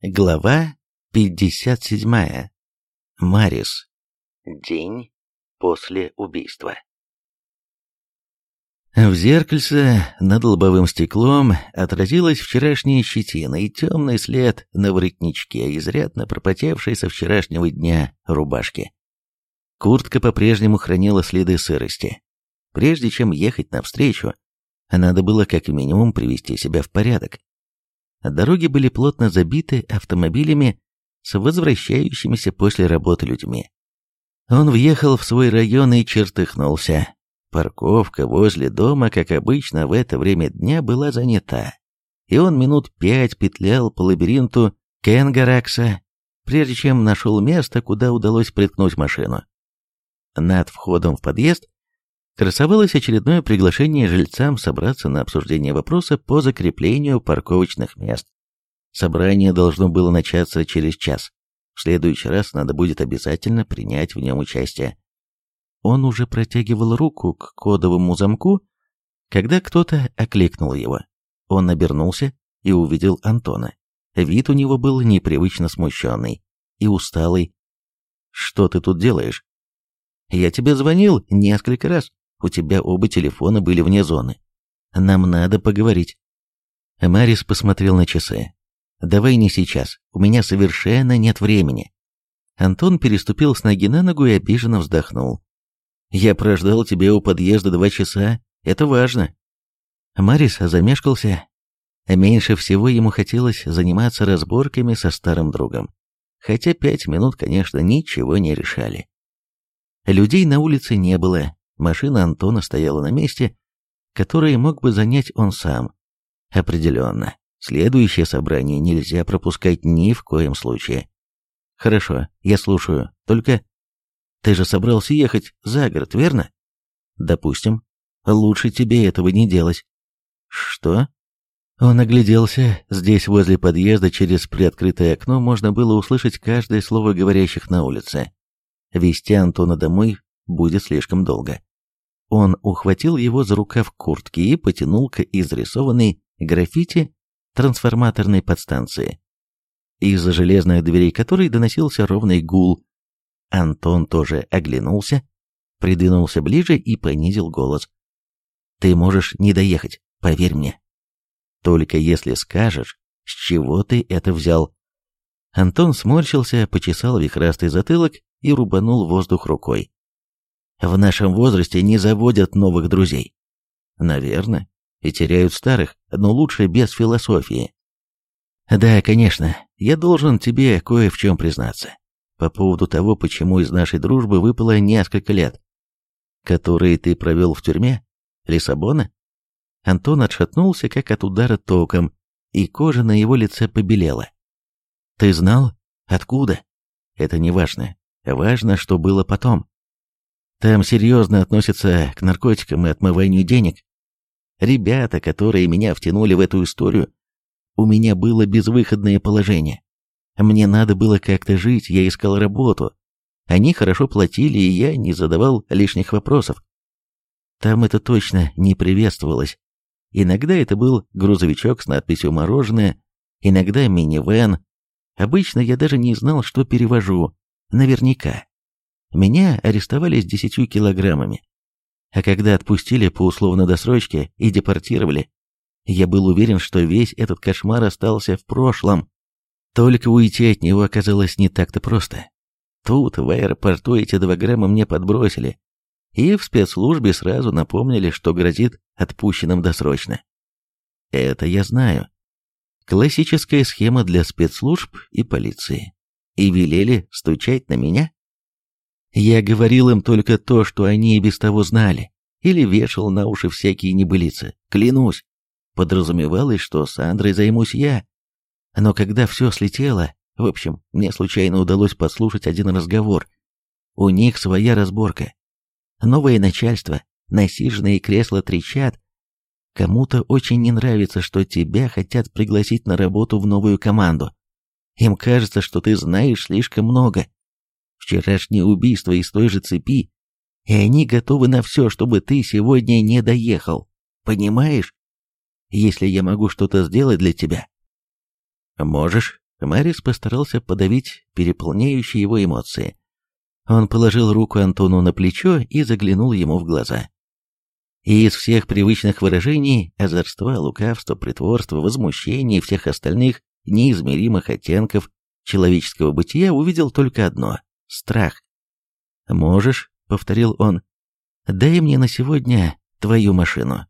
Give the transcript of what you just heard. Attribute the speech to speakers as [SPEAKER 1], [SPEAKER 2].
[SPEAKER 1] Глава 57. Марис. День после убийства. В зеркальце над лобовым стеклом отразилась вчерашняя щетина и темный след на воротничке, изрядно пропотевшей со вчерашнего дня рубашки. Куртка по-прежнему хранила следы сырости. Прежде чем ехать навстречу, надо было как минимум привести себя в порядок. Дороги были плотно забиты автомобилями с возвращающимися после работы людьми. Он въехал в свой район и чертыхнулся. Парковка возле дома, как обычно, в это время дня была занята. И он минут пять петлял по лабиринту Кенгаракса, прежде чем нашел место, куда удалось приткнуть машину. Над входом в подъезд красовалось очередное приглашение жильцам собраться на обсуждение вопроса по закреплению парковочных мест. Собрание должно было начаться через час. В следующий раз надо будет обязательно принять в нем участие. Он уже протягивал руку к кодовому замку, когда кто-то окликнул его. Он обернулся и увидел Антона. Вид у него был непривычно смущенный и усталый. «Что ты тут делаешь?» «Я тебе звонил несколько раз. У тебя оба телефона были вне зоны. Нам надо поговорить». Марис посмотрел на часы. «Давай не сейчас. У меня совершенно нет времени». Антон переступил с ноги на ногу и обиженно вздохнул. «Я прождал тебя у подъезда два часа. Это важно». Марис замешкался. Меньше всего ему хотелось заниматься разборками со старым другом. Хотя пять минут, конечно, ничего не решали. Людей на улице не было, Машина Антона стояла на месте, которое мог бы занять он сам. Определенно, следующее собрание нельзя пропускать ни в коем случае. Хорошо, я слушаю, только... Ты же собрался ехать за город, верно? Допустим. Лучше тебе этого не делать. Что? Он огляделся. Здесь, возле подъезда, через приоткрытое окно, можно было услышать каждое слово говорящих на улице. Вести Антона домой будет слишком долго. Он ухватил его за рукав куртки и потянул к изрисованной граффити трансформаторной подстанции. Из-за железных дверей которой доносился ровный гул. Антон тоже оглянулся, придвинулся ближе и понизил голос. «Ты можешь не доехать, поверь мне. Только если скажешь, с чего ты это взял». Антон сморщился, почесал вихрастый затылок и рубанул воздух рукой в нашем возрасте не заводят новых друзей. Наверное, и теряют старых, но лучше без философии. Да, конечно, я должен тебе кое в чем признаться. По поводу того, почему из нашей дружбы выпало несколько лет, которые ты провел в тюрьме Лиссабона? Антон отшатнулся, как от удара током, и кожа на его лице побелела. Ты знал? Откуда? Это не важно. Важно, что было потом. Там серьезно относятся к наркотикам и отмыванию денег. Ребята, которые меня втянули в эту историю, у меня было безвыходное положение. Мне надо было как-то жить, я искал работу. Они хорошо платили, и я не задавал лишних вопросов. Там это точно не приветствовалось. Иногда это был грузовичок с надписью «Мороженое», иногда минивэн. Обычно я даже не знал, что перевожу. Наверняка. Меня арестовали с 10 килограммами. А когда отпустили по условно-досрочке и депортировали, я был уверен, что весь этот кошмар остался в прошлом. Только уйти от него оказалось не так-то просто. Тут, в аэропорту, эти два грамма мне подбросили. И в спецслужбе сразу напомнили, что грозит отпущенным досрочно. Это я знаю. Классическая схема для спецслужб и полиции. И велели стучать на меня я говорил им только то, что они и без того знали, или вешал на уши всякие небылицы, клянусь. Подразумевалось, что с Сандрой займусь я. Но когда все слетело, в общем, мне случайно удалось подслушать один разговор. У них своя разборка. Новое начальство, насиженные кресла трещат. Кому-то очень не нравится, что тебя хотят пригласить на работу в новую команду. Им кажется, что ты знаешь слишком много, вчерашнее убийство из той же цепи, и они готовы на все, чтобы ты сегодня не доехал. Понимаешь? Если я могу что-то сделать для тебя. Можешь. Марис постарался подавить переполняющие его эмоции. Он положил руку Антону на плечо и заглянул ему в глаза. И из всех привычных выражений озорства, лукавства, притворства, возмущения и всех остальных неизмеримых оттенков человеческого бытия увидел только одно страх. «Можешь», — повторил он, — «дай мне на сегодня твою машину».